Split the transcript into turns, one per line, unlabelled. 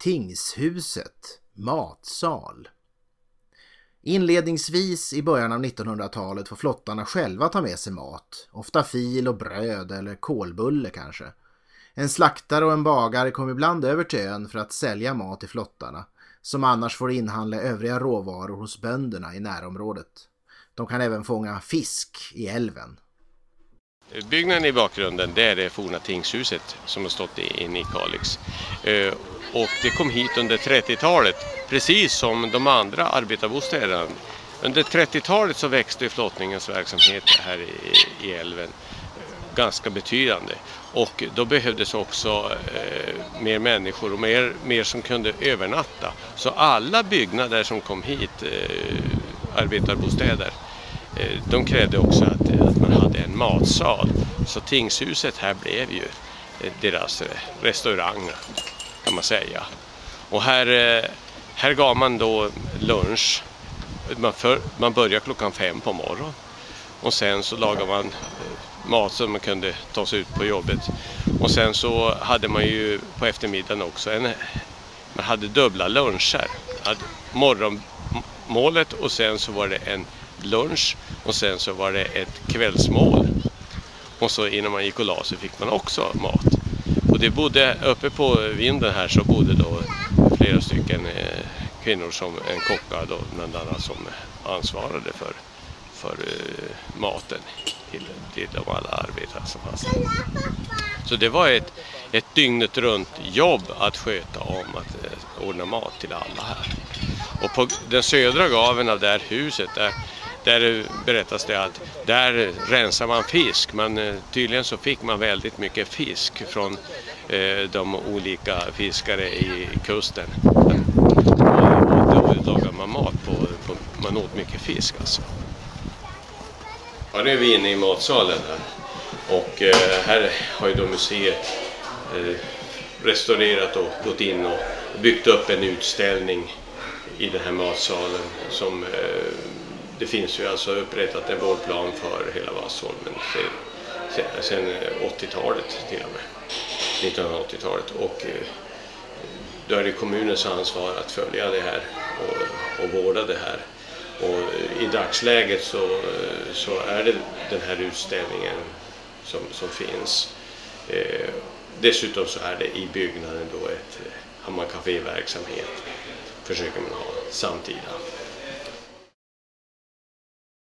Tingshuset, matsal. Inledningsvis i början av 1900-talet får flottarna själva ta med sig mat, ofta fil och bröd eller kolbulle kanske. En slaktare och en bagare kom ibland över till ön för att sälja mat till flottarna, som annars får inhandla övriga råvaror hos bönderna i närområdet. De kan även fånga fisk i älven.
Byggnaden i bakgrunden det är det forna tingshuset som har stått inne i Kalix. Eh, och det kom hit under 30-talet, precis som de andra arbetarbostäderna. Under 30-talet så växte flottningens verksamhet här i, älven eh, ganska betydande. Och då behövdes också eh, mer människor och mer, mer som kunde övernatta. Så alla byggnader som kom hit, eh, arbetarbostäder, eh, Eh, de krävde också att, eh, att man hade en matsal. Så tingshuset här blev ju eh, deras restaurang kan man säga. Och här, här gav man då lunch. Man, för, man började klockan fem på morgonen och sen så lagade man mat som man kunde ta sig ut på jobbet. Och sen så hade man ju på eftermiddagen också en, man hade dubbla luncher. Morgonmålet och sen så var det en lunch och sen så var det ett kvällsmål. Och så innan man gick och la sig fick man också mat. Och det bodde uppe på vinden här så bodde då flera stycken eh, kvinnor som en kocka då bland annat som ansvarade för, för eh, maten till, till de alla arbetare som fanns. Så det var ett, ett dygnet runt jobb att sköta om att eh, ordna mat till alla här. Och på den södra gaven av det här huset där där berättas det att där rensar man fisk. Men eh, tydligen så fick man väldigt mycket fisk från eh, de olika fiskare i kusten. Då lagade man mat på, på, man åt mycket fisk alltså. Ja, nu är vi inne i matsalen här. Och eh, här har ju då museet eh, restaurerat och gått in och byggt upp en utställning i den här matsalen som det finns ju alltså upprättat en vårdplan för hela Vassholmen sen, sen eh, 80-talet till och med. 1980-talet och eh, då är det kommunens ansvar att följa det här och, och vårda det här. Och eh, i dagsläget så, så är det den här utställningen som, som finns. Eh, dessutom så är det i byggnaden då ett hammarkaféverksamhet försöker man ha samtida.